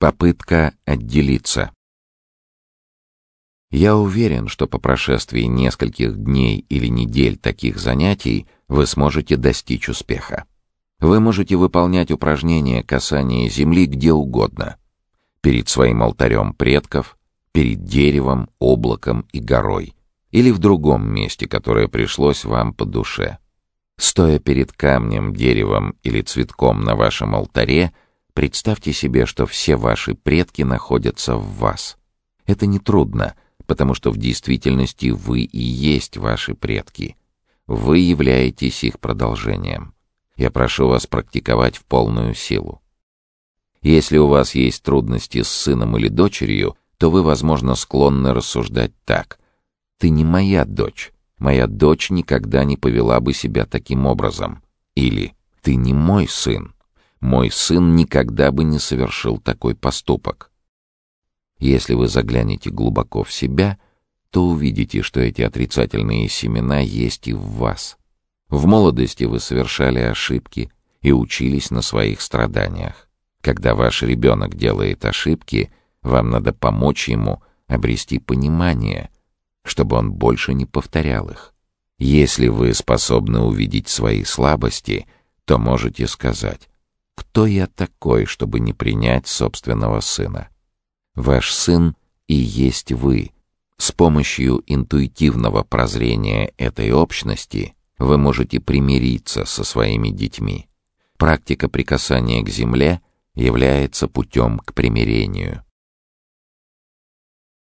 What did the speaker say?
Попытка отделиться. Я уверен, что по прошествии нескольких дней или недель таких занятий вы сможете достичь успеха. Вы можете выполнять упражнения касания земли где угодно. Перед своим алтарем предков, перед деревом, облаком и горой. Или в другом месте, которое пришлось вам по душе. Стоя перед камнем, деревом или цветком на вашем алтаре, представьте себе, что все ваши предки находятся в вас. Это нетрудно — потому что в действительности вы и есть ваши предки. Вы являетесь их продолжением. Я прошу вас практиковать в полную силу. Если у вас есть трудности с сыном или дочерью, то вы, возможно, склонны рассуждать так. «Ты не моя дочь. Моя дочь никогда не повела бы себя таким образом». Или «Ты не мой сын. Мой сын никогда бы не совершил такой поступок». Если вы заглянете глубоко в себя, то увидите, что эти отрицательные семена есть и в вас. В молодости вы совершали ошибки и учились на своих страданиях. Когда ваш ребенок делает ошибки, вам надо помочь ему обрести понимание, чтобы он больше не повторял их. Если вы способны увидеть свои слабости, то можете сказать, «Кто я такой, чтобы не принять собственного сына?» Ваш сын и есть вы. С помощью интуитивного прозрения этой общности вы можете примириться со своими детьми. Практика прикасания к земле является путем к примирению.